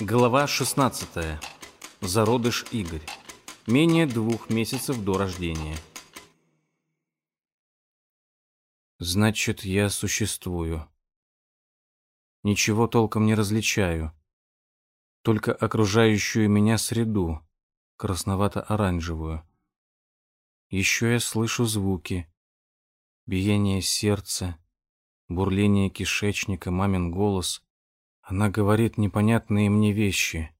Глава 16. Зародыш Игорь. Менее двух месяцев до рождения. Значит, я существую. Ничего толком не различаю. Только окружающую меня среду, красновато-оранжевую. Еще я слышу звуки. Биение сердца, бурление кишечника, мамин голос. Она говорит непонятные мне вещи.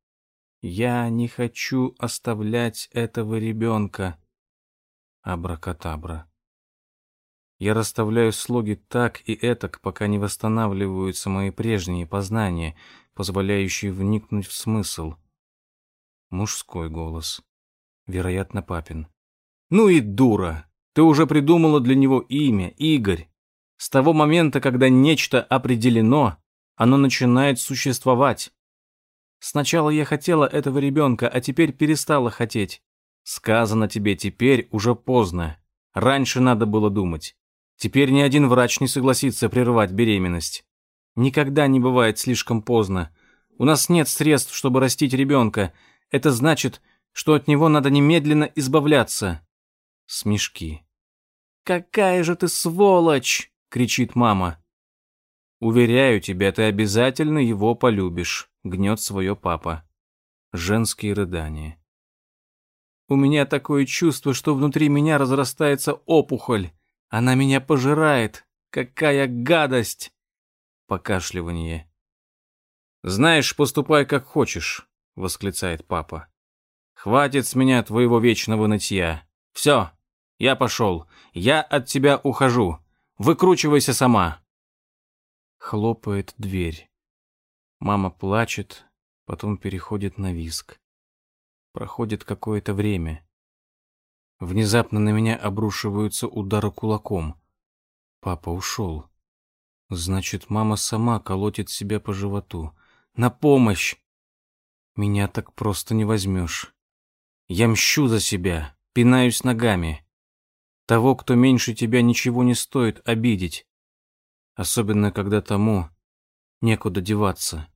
Я не хочу оставлять этого ребенка. Абракатабра. Я расставляю слоги так и этак, пока не восстанавливаются мои прежние познания, позволяющие вникнуть в смысл. Мужской голос. Вероятно, папин. «Ну и дура! Ты уже придумала для него имя, Игорь. С того момента, когда нечто определено, оно начинает существовать. Сначала я хотела этого ребенка, а теперь перестала хотеть. Сказано тебе теперь уже поздно. Раньше надо было думать. Теперь ни один врач не согласится прервать беременность. Никогда не бывает слишком поздно. У нас нет средств, чтобы растить ребенка. Это значит, что от него надо немедленно избавляться. Смешки. «Какая же ты сволочь!» — кричит мама. «Уверяю тебя, ты обязательно его полюбишь», — гнет свое папа. Женские рыдания. «У меня такое чувство, что внутри меня разрастается опухоль. Она меня пожирает. Какая гадость!» Покашливание. «Знаешь, поступай как хочешь», — восклицает папа. «Хватит с меня твоего вечного нытья. Все, я пошел. Я от тебя ухожу. Выкручивайся сама». Хлопает дверь. Мама плачет, потом переходит на виск. Проходит какое-то время. Внезапно на меня обрушиваются удары кулаком. Папа ушел. Значит, мама сама колотит себя по животу. На помощь! Меня так просто не возьмешь. Я мщу за себя, пинаюсь ногами. Того, кто меньше тебя, ничего не стоит обидеть особенно когда тому некуда деваться.